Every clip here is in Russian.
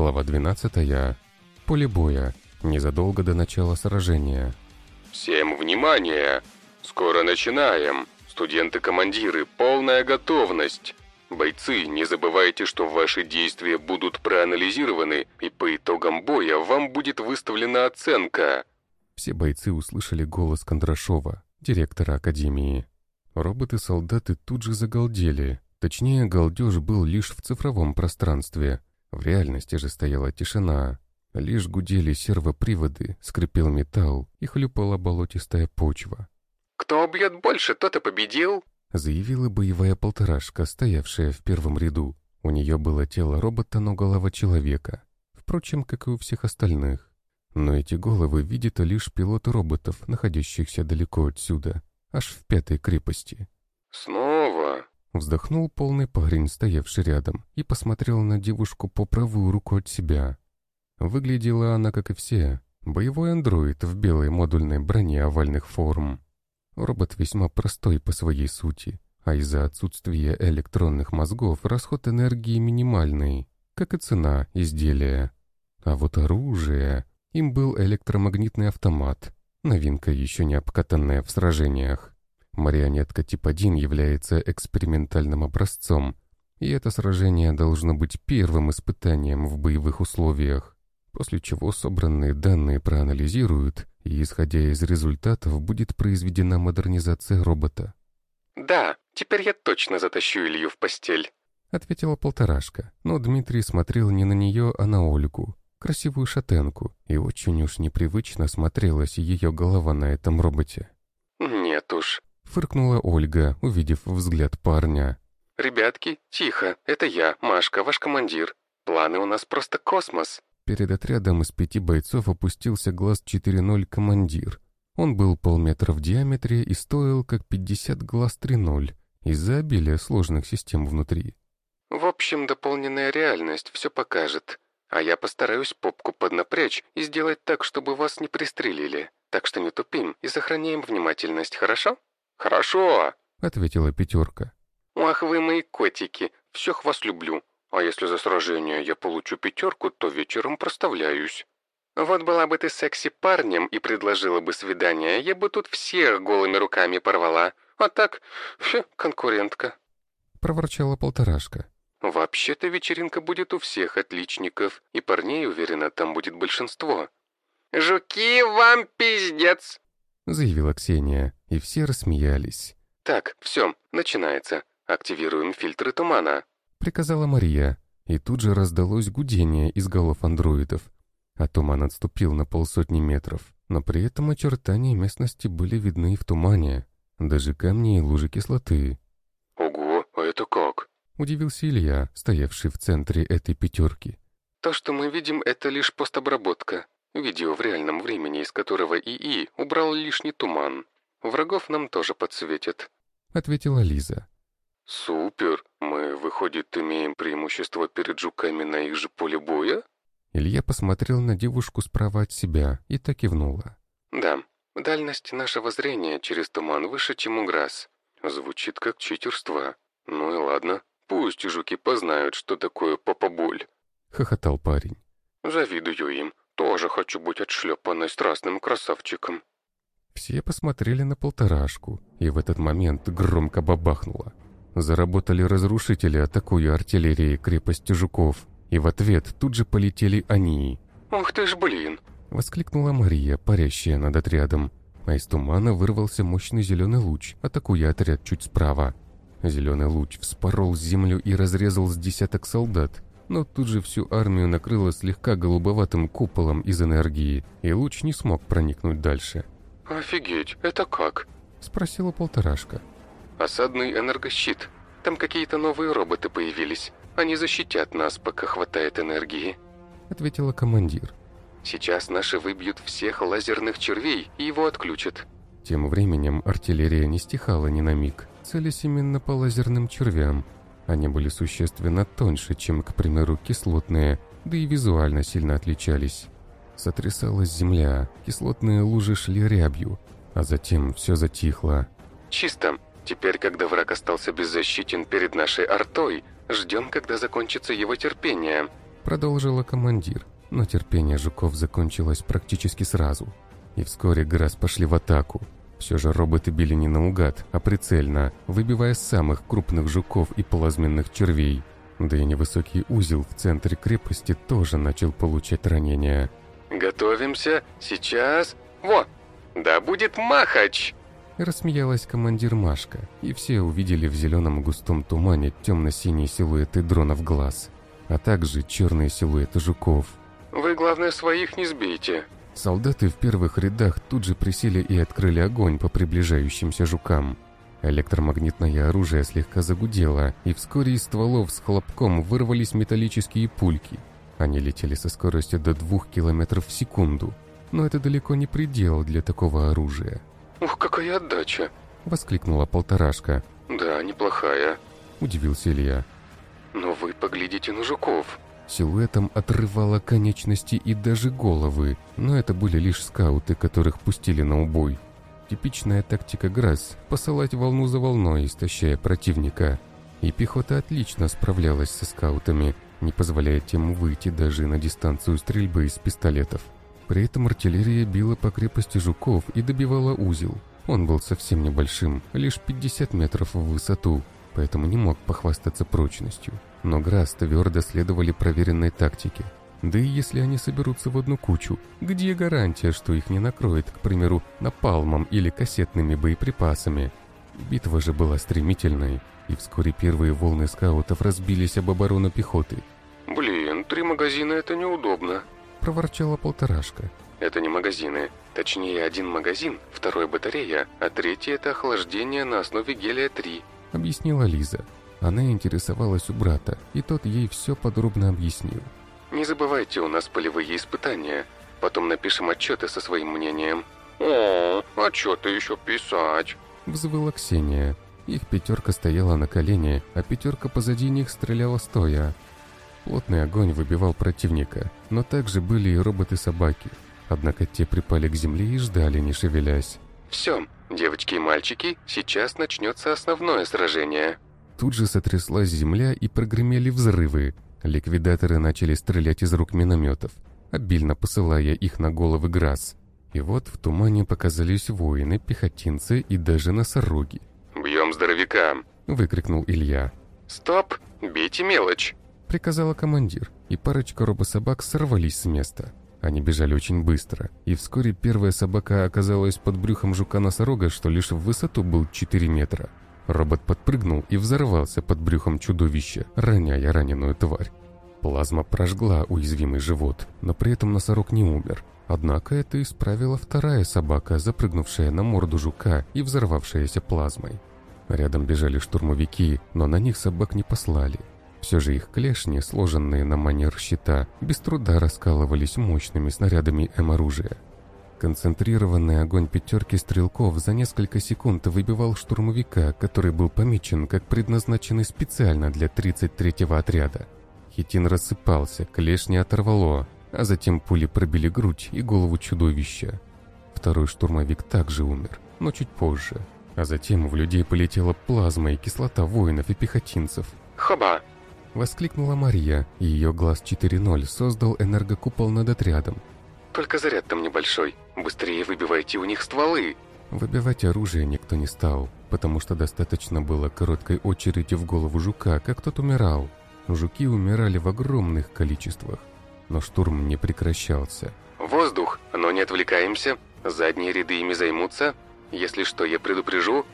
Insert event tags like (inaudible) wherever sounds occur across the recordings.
Глава 12. Поле боя. Незадолго до начала сражения. Всем внимание! Скоро начинаем. Студенты-командиры, полная готовность. Бойцы, не забывайте, что ваши действия будут проанализированы, и по итогам боя вам будет выставлена оценка. Все бойцы услышали голос Кондрашова, директора Академии. Роботы-солдаты тут же загалдели. Точнее, галдеж был лишь в цифровом пространстве. В реальности же стояла тишина. Лишь гудели сервоприводы, скрипел металл и хлюпала болотистая почва. «Кто убьет больше, тот и победил!» заявила боевая полторашка, стоявшая в первом ряду. У нее было тело робота, но голова человека. Впрочем, как и у всех остальных. Но эти головы видят лишь пилоты роботов, находящихся далеко отсюда, аж в пятой крепости. «Снова?» Вздохнул полный парень, стоявший рядом, и посмотрел на девушку по правую руку от себя. Выглядела она, как и все, боевой андроид в белой модульной броне овальных форм. Робот весьма простой по своей сути, а из-за отсутствия электронных мозгов расход энергии минимальный, как и цена изделия. А вот оружие... Им был электромагнитный автомат, новинка, еще не обкатанная в сражениях. Марионетка тип 1 является экспериментальным образцом, и это сражение должно быть первым испытанием в боевых условиях, после чего собранные данные проанализируют, и, исходя из результатов, будет произведена модернизация робота. «Да, теперь я точно затащу Илью в постель», — ответила полторашка, но Дмитрий смотрел не на нее, а на Ольгу, красивую шатенку, и очень уж непривычно смотрелась ее голова на этом роботе. «Нет уж», Фыркнула Ольга, увидев взгляд парня. «Ребятки, тихо, это я, Машка, ваш командир. Планы у нас просто космос». Перед отрядом из пяти бойцов опустился глаз 4.0 командир. Он был полметра в диаметре и стоил как 50 глаз 3.0 из-за обилия сложных систем внутри. «В общем, дополненная реальность все покажет. А я постараюсь попку поднапрячь и сделать так, чтобы вас не пристрелили. Так что не тупим и сохраняем внимательность, хорошо?» «Хорошо», — ответила пятерка. «Ах вы мои котики, всех вас люблю. А если за сражение я получу пятерку, то вечером проставляюсь. Вот была бы ты секси-парнем и предложила бы свидание, я бы тут всех голыми руками порвала. А так, фе, конкурентка». Проворчала полторашка. «Вообще-то вечеринка будет у всех отличников, и парней, уверена, там будет большинство». «Жуки, вам пиздец!» Заявила Ксения, и все рассмеялись. «Так, все, начинается. Активируем фильтры тумана», — приказала Мария, и тут же раздалось гудение из голов андроидов, а туман отступил на полсотни метров, но при этом очертания местности были видны и в тумане, даже камни и лужи кислоты. «Ого, а это как?» — удивился Илья, стоявший в центре этой пятерки. «То, что мы видим, это лишь постобработка. Видео в реальном времени, из которого ИИ убрал лишний туман. Врагов нам тоже подсветят», — ответила Лиза. «Супер! Мы, выходит, имеем преимущество перед жуками на их же поле боя?» Илья посмотрел на девушку справа от себя и так кивнула. «Да, дальность нашего зрения через туман выше, чем у Грасс. Звучит как читерство. Ну и ладно, пусть жуки познают, что такое попоболь», — хохотал парень. «Завидую им. Тоже хочу быть отшлепанной страстным красавчиком». Все посмотрели на полторашку, и в этот момент громко бабахнуло. Заработали разрушители, атакуя артиллерией крепости жуков, и в ответ тут же полетели они. «Ух ты ж, блин!» — воскликнула Мария, парящая над отрядом. А из тумана вырвался мощный зеленый луч, атакуя отряд чуть справа. Зеленый луч вспорол землю и разрезал с десяток солдат, но тут же всю армию накрыло слегка голубоватым куполом из энергии, и луч не смог проникнуть дальше. «Офигеть, это как?» — спросила полторашка. «Осадный энергощит. Там какие-то новые роботы появились. Они защитят нас, пока хватает энергии», — ответила командир. «Сейчас наши выбьют всех лазерных червей и его отключат». Тем временем артиллерия не стихала ни на миг, целясь именно по лазерным червям, они были существенно тоньше, чем, к примеру, кислотные, да и визуально сильно отличались. Сотрясалась земля, кислотные лужи шли рябью, а затем все затихло. «Чисто. Теперь, когда враг остался беззащитен перед нашей артой, ждем, когда закончится его терпение. продолжила командир, но терпение жуков закончилось практически сразу. И вскоре Грас пошли в атаку. Все же роботы били не наугад, а прицельно, выбивая самых крупных жуков и плазменных червей. Да и невысокий узел в центре крепости тоже начал получать ранения. «Готовимся, сейчас... Во! Да будет Махач!» Рассмеялась командир Машка, и все увидели в зеленом густом тумане темно-синие силуэты дронов глаз, а также черные силуэты жуков. «Вы, главное, своих не сбейте». Солдаты в первых рядах тут же присели и открыли огонь по приближающимся жукам. Электромагнитное оружие слегка загудело, и вскоре из стволов с хлопком вырвались металлические пульки. Они летели со скоростью до двух километров в секунду, но это далеко не предел для такого оружия. «Ух, какая отдача!» — воскликнула полторашка. «Да, неплохая», — удивился Илья. «Но вы поглядите на жуков». Силуэтом отрывало конечности и даже головы, но это были лишь скауты, которых пустили на убой. Типичная тактика ГРАС – посылать волну за волной, истощая противника. И пехота отлично справлялась со скаутами, не позволяя тем выйти даже на дистанцию стрельбы из пистолетов. При этом артиллерия била по крепости Жуков и добивала узел. Он был совсем небольшим, лишь 50 метров в высоту, поэтому не мог похвастаться прочностью. Но Грас твердо следовали проверенной тактике. Да и если они соберутся в одну кучу, где гарантия, что их не накроет, к примеру, напалмом или кассетными боеприпасами? Битва же была стремительной, и вскоре первые волны скаутов разбились об оборону пехоты. «Блин, три магазина — это неудобно», — проворчала полторашка. «Это не магазины. Точнее, один магазин, второй батарея, а третий — это охлаждение на основе гелия-3», — объяснила Лиза. Она интересовалась у брата, и тот ей все подробно объяснил. «Не забывайте, у нас полевые испытания. Потом напишем отчеты со своим мнением». «О, отчеты еще писать», — взвыла Ксения. Их пятерка стояла на колене, а пятерка позади них стреляла стоя. Плотный огонь выбивал противника, но также были и роботы-собаки. Однако те припали к земле и ждали, не шевелясь. «Все, девочки и мальчики, сейчас начнется основное сражение». Тут же сотряслась земля и прогремели взрывы. Ликвидаторы начали стрелять из рук минометов, обильно посылая их на головы Грасс. И вот в тумане показались воины, пехотинцы и даже носороги. «Бьем здоровяка!» — выкрикнул Илья. «Стоп! Бейте мелочь!» приказала командир, и парочка робособак сорвались с места. Они бежали очень быстро, и вскоре первая собака оказалась под брюхом жука-носорога, что лишь в высоту был 4 метра. Робот подпрыгнул и взорвался под брюхом чудовища, роняя раненую тварь. Плазма прожгла уязвимый живот, но при этом носорог не умер. Однако это исправила вторая собака, запрыгнувшая на морду жука и взорвавшаяся плазмой. Рядом бежали штурмовики, но на них собак не послали. Все же их клешни, сложенные на манер щита, без труда раскалывались мощными снарядами М-оружия. Концентрированный огонь пятерки стрелков за несколько секунд выбивал штурмовика, который был помечен как предназначенный специально для 33-го отряда. Хитин рассыпался, клешни оторвало, а затем пули пробили грудь и голову чудовища. Второй штурмовик также умер, но чуть позже. А затем в людей полетела плазма и кислота воинов и пехотинцев. «Хоба!» Воскликнула Мария, и ее глаз 4.0 создал энергокупол над отрядом. «Только заряд там небольшой. Быстрее выбивайте у них стволы!» Выбивать оружие никто не стал, потому что достаточно было короткой очереди в голову жука, как тот умирал. Жуки умирали в огромных количествах, но штурм не прекращался. «Воздух, но не отвлекаемся. Задние ряды ими займутся. Если что, я предупрежу».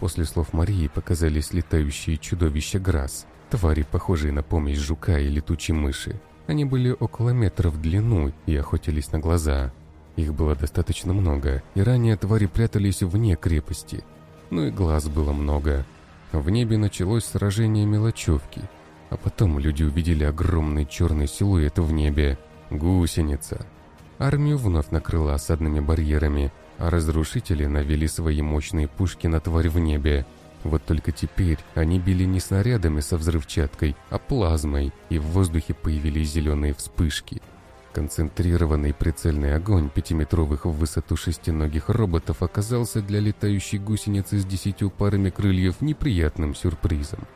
После слов Марии показались летающие чудовища Грасс. Твари, похожие на помесь жука и летучей мыши. Они были около метра в длину и охотились на глаза. Их было достаточно много, и ранее твари прятались вне крепости. Ну и глаз было много. В небе началось сражение мелочевки, а потом люди увидели огромный черный силуэт в небе. Гусеница. Армию вновь накрыла осадными барьерами, а разрушители навели свои мощные пушки на тварь в небе. Вот только теперь они били не снарядами со взрывчаткой, а плазмой, и в воздухе появились зеленые вспышки. Концентрированный прицельный огонь пятиметровых в высоту шестиногих роботов оказался для летающей гусеницы с десятью парами крыльев неприятным сюрпризом.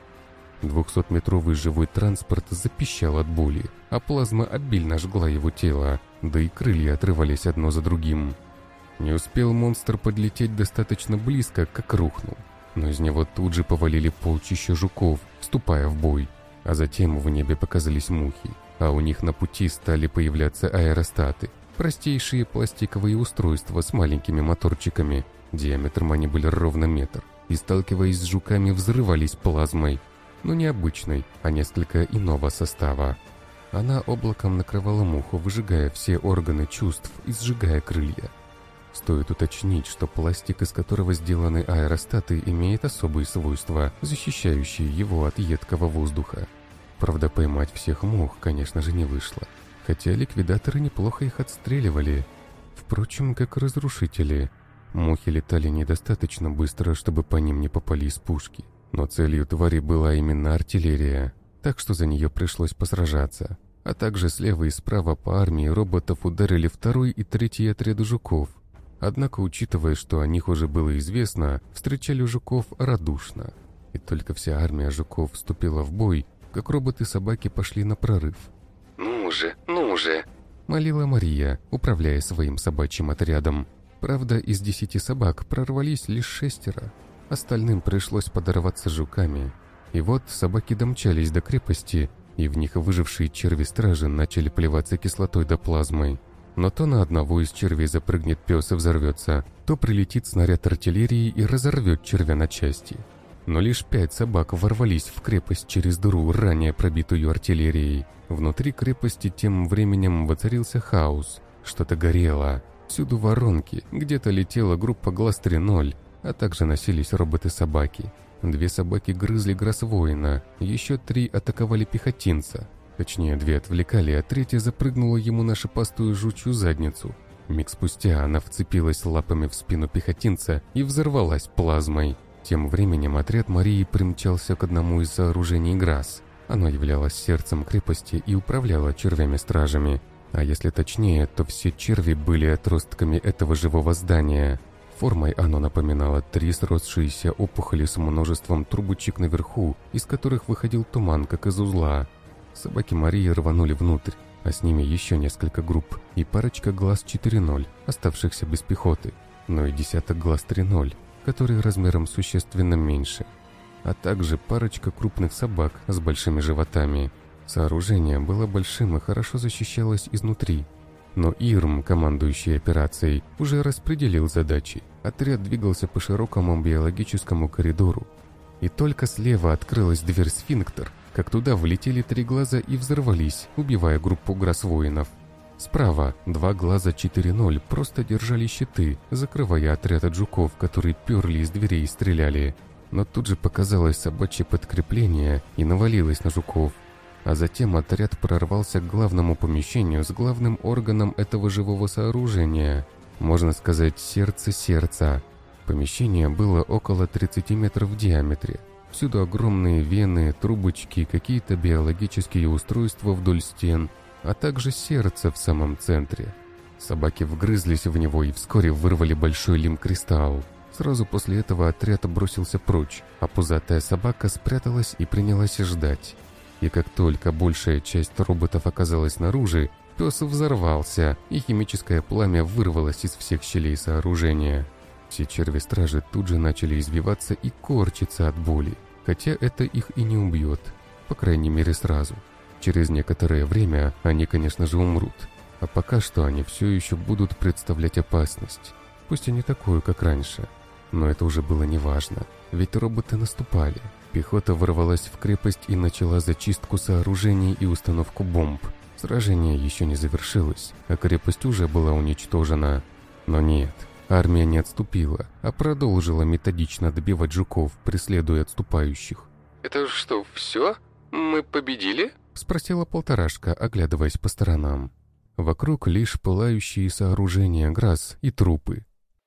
Двухсотметровый живой транспорт запищал от боли, а плазма обильно жгла его тело, да и крылья отрывались одно за другим. Не успел монстр подлететь достаточно близко, как рухнул. Но из него тут же повалили полчища жуков, вступая в бой. А затем в небе показались мухи, а у них на пути стали появляться аэростаты. Простейшие пластиковые устройства с маленькими моторчиками. Диаметром они были ровно метр. И сталкиваясь с жуками, взрывались плазмой. Но не обычной, а несколько иного состава. Она облаком накрывала муху, выжигая все органы чувств и сжигая крылья. Стоит уточнить, что пластик, из которого сделаны аэростаты, имеет особые свойства, защищающие его от едкого воздуха. Правда, поймать всех мух, конечно же, не вышло. Хотя ликвидаторы неплохо их отстреливали. Впрочем, как разрушители. Мухи летали недостаточно быстро, чтобы по ним не попали из пушки. Но целью твари была именно артиллерия, так что за нее пришлось посражаться. А также слева и справа по армии роботов ударили второй и третий отряды жуков, Однако, учитывая, что о них уже было известно, встречали жуков радушно. И только вся армия жуков вступила в бой, как роботы-собаки пошли на прорыв. «Ну же, ну же!» — молила Мария, управляя своим собачьим отрядом. Правда, из десяти собак прорвались лишь шестеро. Остальным пришлось подорваться жуками. И вот собаки домчались до крепости, и в них выжившие черви-стражи начали плеваться кислотой да плазмой. Но то на одного из червей запрыгнет пес и взорвется, то прилетит снаряд артиллерии и разорвет червя на части. Но лишь пять собак ворвались в крепость через дыру, ранее пробитую артиллерией. Внутри крепости тем временем воцарился хаос. Что-то горело. Всюду воронки, где-то летела группа ГЛАС-3.0, а также носились роботы-собаки. Две собаки грызли Грасвоина, еще три атаковали пехотинца. Точнее, две отвлекали, а третья запрыгнула ему на шипастую жучью задницу. Миг спустя она вцепилась лапами в спину пехотинца и взорвалась плазмой. Тем временем отряд Марии примчался к одному из сооружений ГРАС. Оно являлось сердцем крепости и управляло червями-стражами. А если точнее, то все черви были отростками этого живого здания. Формой оно напоминало три сросшиеся опухоли с множеством трубочек наверху, из которых выходил туман, как из узла. Собаки Марии рванули внутрь, а с ними еще несколько групп и парочка глаз 4.0, оставшихся без пехоты, но и десяток глаз 3.0, которые размером существенно меньше, а также парочка крупных собак с большими животами. Сооружение было большим и хорошо защищалось изнутри. Но Ирм, командующий операцией, уже распределил задачи. Отряд двигался по широкому биологическому коридору. И только слева открылась дверь сфинктер, как туда влетели три глаза и взорвались, убивая группу грасвоинов. Справа два глаза 4-0 просто держали щиты, закрывая отряд от жуков, которые перли из дверей и стреляли. Но тут же показалось собачье подкрепление и навалилось на жуков. А затем отряд прорвался к главному помещению с главным органом этого живого сооружения. Можно сказать, сердце сердца. Помещение было около 30 метров в диаметре, Всюду огромные вены, трубочки, какие-то биологические устройства вдоль стен, а также сердце в самом центре. Собаки вгрызлись в него и вскоре вырвали большой лим-кристалл. Сразу после этого отряд бросился прочь, а пузатая собака спряталась и принялась ждать. И как только большая часть роботов оказалась снаружи, пес взорвался, и химическое пламя вырвалось из всех щелей сооружения. Все черви-стражи тут же начали извиваться и корчиться от боли, хотя это их и не убьет, по крайней мере сразу. Через некоторое время они, конечно же, умрут, а пока что они все еще будут представлять опасность, пусть и не такую, как раньше. Но это уже было неважно, ведь роботы наступали. Пехота ворвалась в крепость и начала зачистку сооружений и установку бомб. Сражение еще не завершилось, а крепость уже была уничтожена. Но нет, Армия не отступила, а продолжила методично добивать жуков, преследуя отступающих. «Это что, все? Мы победили?» — спросила полторашка, оглядываясь по сторонам. Вокруг лишь пылающие сооружения грас и трупы.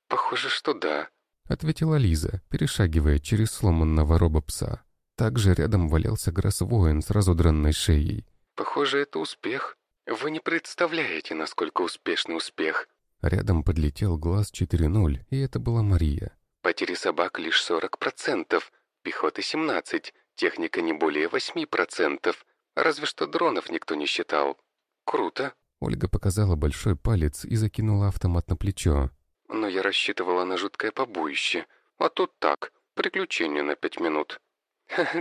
«Похоже, что да», — ответила Лиза, перешагивая через сломанного робопса. Также рядом валялся грас-воин с разодранной шеей. «Похоже, это успех. Вы не представляете, насколько успешный успех. Рядом подлетел глаз 4.0, и это была Мария. «Потери собак лишь 40%, пехоты 17%, Техника не более 8%. Разве что дронов никто не считал. Круто. Ольга показала большой палец и закинула автомат на плечо. Но я рассчитывала на жуткое побоище. А тут так, приключение на пять минут.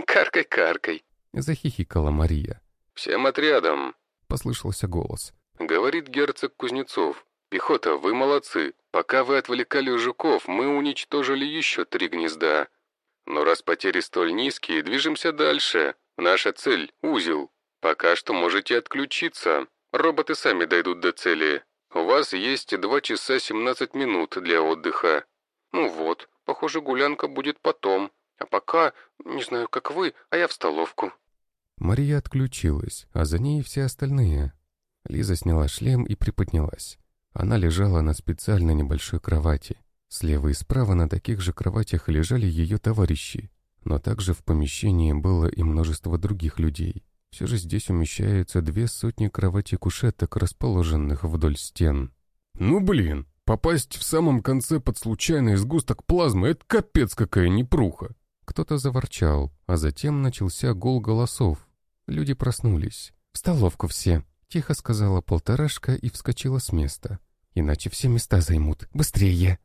«Каркай-каркай», — захихикала Мария. «Всем отрядом», — послышался голос. «Говорит герцог Кузнецов. Пехота, вы молодцы. Пока вы отвлекали жуков, мы уничтожили еще три гнезда. Но раз потери столь низкие, движемся дальше. Наша цель — узел. Пока что можете отключиться. Роботы сами дойдут до цели. У вас есть 2 часа 17 минут для отдыха. Ну вот, похоже, гулянка будет потом. А пока, не знаю, как вы, а я в столовку». Мария отключилась, а за ней все остальные. Лиза сняла шлем и приподнялась. Она лежала на специально небольшой кровати. Слева и справа на таких же кроватях лежали ее товарищи, но также в помещении было и множество других людей. Все же здесь умещаются две сотни кроватей-кушеток, расположенных вдоль стен. «Ну блин, попасть в самом конце под случайный сгусток плазмы — это капец какая непруха!» Кто-то заворчал, а затем начался гул голосов. Люди проснулись. «В столовку все!» — тихо сказала полторашка и вскочила с места. «Иначе все места займут. Быстрее!»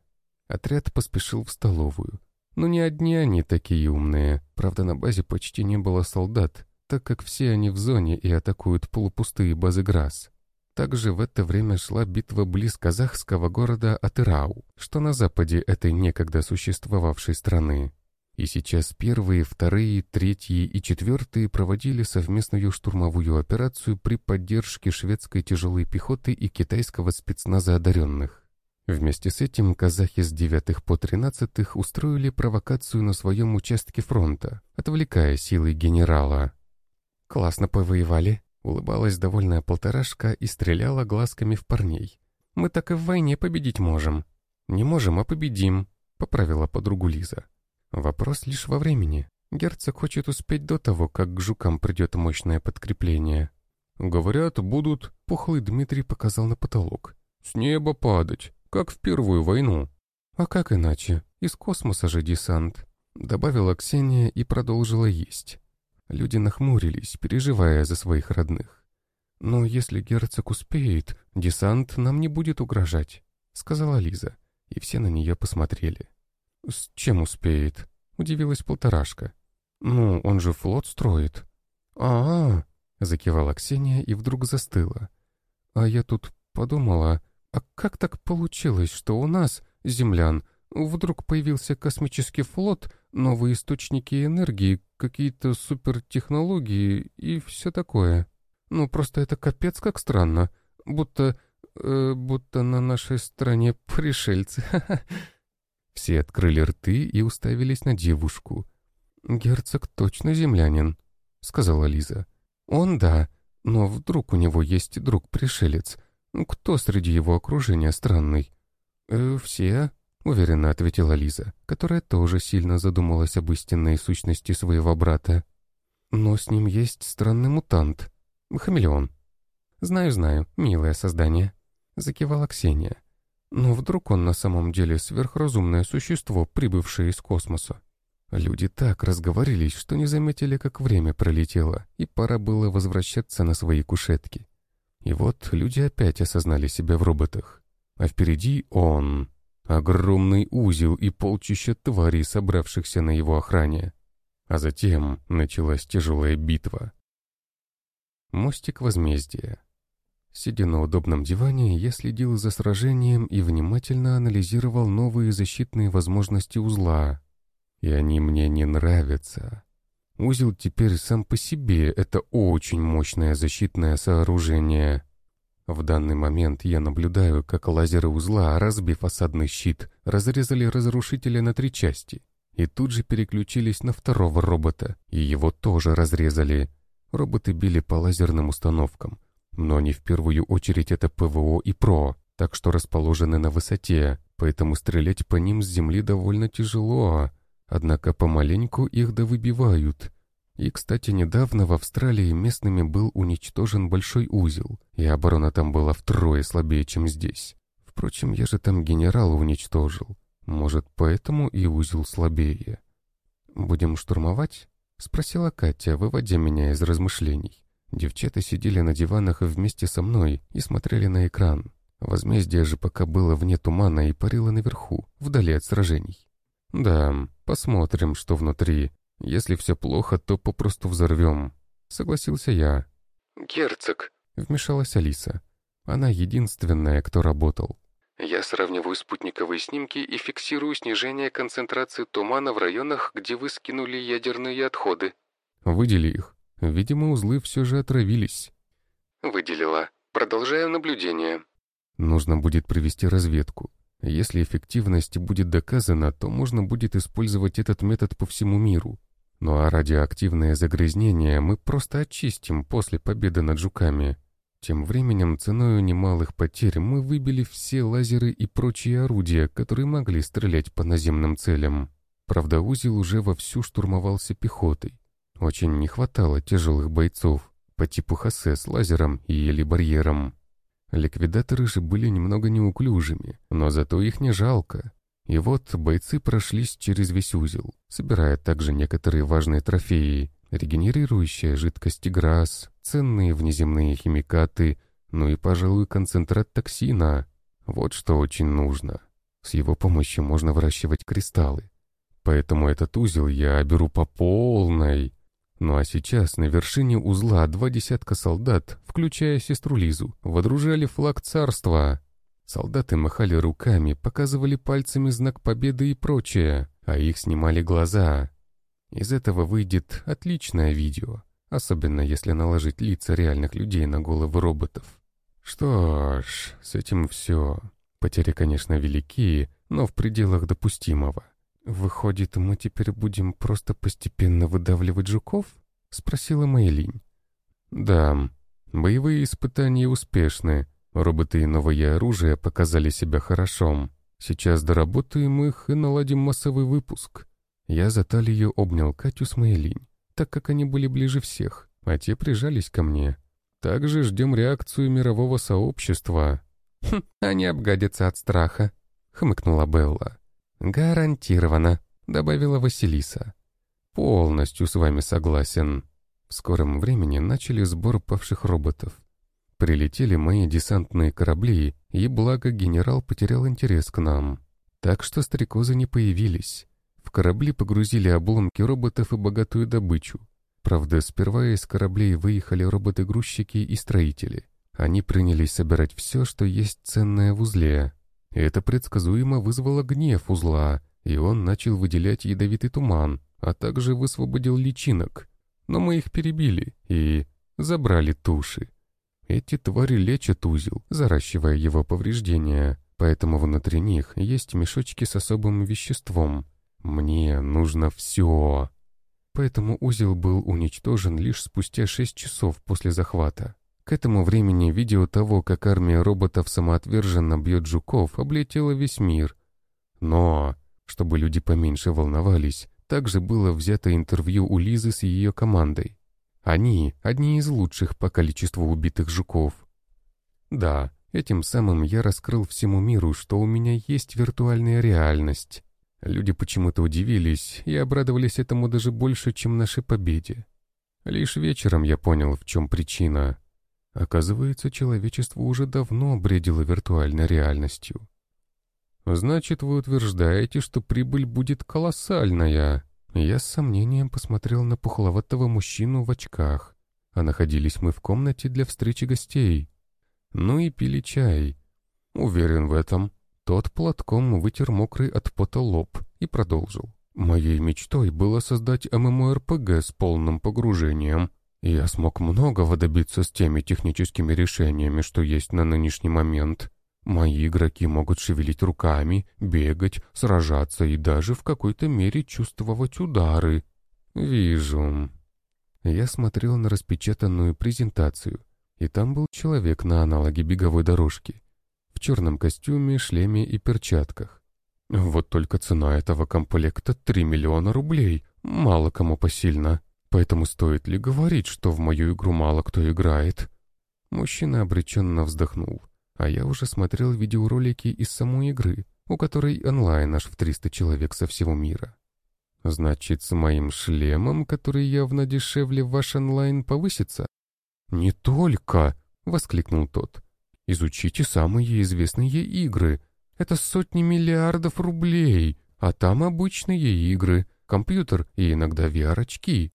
Отряд поспешил в столовую. Но не одни они такие умные. Правда, на базе почти не было солдат, так как все они в зоне и атакуют полупустые базы ГРАС. Также в это время шла битва близ казахского города Атырау, что на западе этой некогда существовавшей страны. И сейчас первые, вторые, третьи и четвертые проводили совместную штурмовую операцию при поддержке шведской тяжелой пехоты и китайского спецназа одаренных. Вместе с этим казахи с 9 по 13 устроили провокацию на своем участке фронта, отвлекая силы генерала. «Классно повоевали», — улыбалась довольная полторашка и стреляла глазками в парней. «Мы так и в войне победить можем». «Не можем, а победим», — поправила подругу Лиза. «Вопрос лишь во времени. Герцог хочет успеть до того, как к жукам придет мощное подкрепление». «Говорят, будут...» — пухлый Дмитрий показал на потолок. «С неба падать как в Первую войну. А как иначе? Из космоса же десант. Добавила Ксения и продолжила есть. Люди нахмурились, переживая за своих родных. «Но если герцог успеет, десант нам не будет угрожать», — сказала Лиза, и все на нее посмотрели. «С чем успеет?» — удивилась полторашка. «Ну, он же флот строит». «А-а-а», — закивала Ксения и вдруг застыла. «А я тут подумала, а как так получилось, что у нас, землян, вдруг появился космический флот, новые источники энергии, какие-то супертехнологии и все такое? Ну, просто это капец как странно. Будто... Э, будто на нашей стороне (laughs) пришельцы. Все открыли рты и уставились на девушку. «Герцог точно землянин», — сказала Лиза. «Он да, но вдруг у него есть друг-пришелец». «Кто среди его окружения странный?» «Э, «Все», — уверенно ответила Лиза, которая тоже сильно задумалась об истинной сущности своего брата. «Но с ним есть странный мутант. Хамелеон». «Знаю-знаю, милое создание», — закивала Ксения. «Но вдруг он на самом деле сверхразумное существо, прибывшее из космоса?» Люди так разговорились, что не заметили, как время пролетело, и пора было возвращаться на свои кушетки. И вот люди опять осознали себя в роботах. А впереди он. Огромный узел и полчища тварей, собравшихся на его охране. А затем началась тяжелая битва. Мостик возмездия. Сидя на удобном диване, я следил за сражением и внимательно анализировал новые защитные возможности узла. И они мне не нравятся. Узел теперь сам по себе — это очень мощное защитное сооружение. В данный момент я наблюдаю, как лазеры узла, разбив осадный щит, разрезали разрушителя на три части. И тут же переключились на второго робота, и его тоже разрезали. Роботы били по лазерным установкам. Но не в первую очередь это ПВО и ПРО, так что расположены на высоте, поэтому стрелять по ним с земли довольно тяжело. Однако помаленьку их довыбивают. И, кстати, недавно в Австралии местными был уничтожен большой узел, и оборона там была втрое слабее, чем здесь. Впрочем, я же там генерала уничтожил. Может, поэтому и узел слабее. «Будем штурмовать?» — Спросила Катя, выводя меня из размышлений. Девчата сидели на диванах вместе со мной и смотрели на экран. Возмездие же пока было вне тумана и парило наверху, вдали от сражений. «Да, посмотрим, что внутри. Если все плохо, то попросту взорвем», — согласился я. «Герцог», — вмешалась Алиса. Она единственная, кто работал. «Я сравниваю спутниковые снимки и фиксирую снижение концентрации тумана в районах, где вы скинули ядерные отходы». «Выдели их. Видимо, узлы все же отравились». «Выделила. Продолжаю наблюдение». «Нужно будет провести разведку. Если эффективность будет доказана, то можно будет использовать этот метод по всему миру. Ну а радиоактивное загрязнение мы просто очистим после победы над жуками. Тем временем, ценою немалых потерь, мы выбили все лазеры и прочие орудия, которые могли стрелять по наземным целям. Правда, узел уже вовсю штурмовался пехотой. Очень не хватало тяжелых бойцов по типу Хосе с лазером и или барьером. Ликвидаторы же были немного неуклюжими, но зато их не жалко. И вот бойцы прошлись через весь узел, собирая также некоторые важные трофеи, регенерирующая жидкость Грасс, ценные внеземные химикаты, ну и, пожалуй, концентрат токсина. Вот что очень нужно. С его помощью можно выращивать кристаллы. Поэтому этот узел я беру по полной. Ну а сейчас на вершине узла два десятка солдат, включая сестру Лизу, водружали флаг царства. Солдаты махали руками, показывали пальцами знак победы и прочее, а их снимали глаза. Из этого выйдет отличное видео, особенно если наложить лица реальных людей на головы роботов. Что ж, с этим все. Потери, конечно, велики, но в пределах допустимого. «Выходит, мы теперь будем просто постепенно выдавливать жуков?» — спросила Мэйлинь. «Да, боевые испытания успешны. Роботы и новое оружие показали себя хорошо. Сейчас доработаем их и наладим массовый выпуск». Я за талию обнял Катю с Мэйлинь, так как они были ближе всех, а те прижались ко мне. Также ждем реакцию мирового сообщества. «Хм, они обгадятся от страха», — хмыкнула Белла. «Гарантированно», — добавила Василиса. «Полностью с вами согласен». В скором времени начали сбор павших роботов. Прилетели мои десантные корабли, и благо генерал потерял интерес к нам. Так что стрекозы не появились. В корабли погрузили обломки роботов и богатую добычу. Правда, сперва из кораблей выехали роботы-грузчики и строители. Они принялись собирать все, что есть ценное в узле. Это предсказуемо вызвало гнев узла, и он начал выделять ядовитый туман, а также высвободил личинок. Но мы их перебили и забрали туши. Эти твари лечат узел, заращивая его повреждения, поэтому внутри них есть мешочки с особым веществом. Мне нужно все. Поэтому узел был уничтожен лишь спустя шесть часов после захвата. К этому времени видео того, как армия роботов самоотверженно бьет жуков, облетело весь мир. Но, чтобы люди поменьше волновались, также было взято интервью у Лизы с ее командой. Они — одни из лучших по количеству убитых жуков. Да, этим самым я раскрыл всему миру, что у меня есть виртуальная реальность. Люди почему-то удивились и обрадовались этому даже больше, чем нашей победе. Лишь вечером я понял, в чем причина. Оказывается, человечество уже давно бредило виртуальной реальностью. «Значит, вы утверждаете, что прибыль будет колоссальная?» Я с сомнением посмотрел на пухловатого мужчину в очках, а находились мы в комнате для встречи гостей. Ну и пили чай. Уверен в этом. Тот платком вытер мокрый от пота лоб и продолжил. Моей мечтой было создать ММО-РПГ с полным погружением, я смог многого добиться с теми техническими решениями, что есть на нынешний момент. Мои игроки могут шевелить руками, бегать, сражаться и даже в какой-то мере чувствовать удары. Вижу. Я смотрел на распечатанную презентацию, и там был человек на аналоге беговой дорожки, в черном костюме, шлеме и перчатках. Вот только цена этого комплекта 3 миллиона рублей, мало кому посильно. Поэтому стоит ли говорить, что в мою игру мало кто играет? Мужчина обреченно вздохнул, а я уже смотрел видеоролики из самой игры, у которой онлайн аж в 300 человек со всего мира. Значит, с моим шлемом, который явно дешевле, ваш онлайн повысится? Не только, воскликнул тот. Изучите самые известные игры. Это сотни миллиардов рублей, а там обычные игры, компьютер и иногда VR-очки.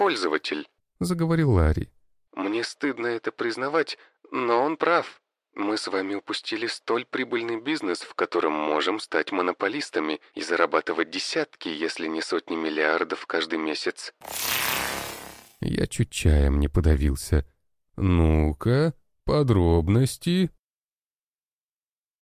«Пользователь», — заговорил Ларри. «Мне стыдно это признавать, но он прав. Мы с вами упустили столь прибыльный бизнес, в котором можем стать монополистами и зарабатывать десятки, если не сотни миллиардов каждый месяц». Я чуть чаем не подавился. «Ну-ка, подробности?»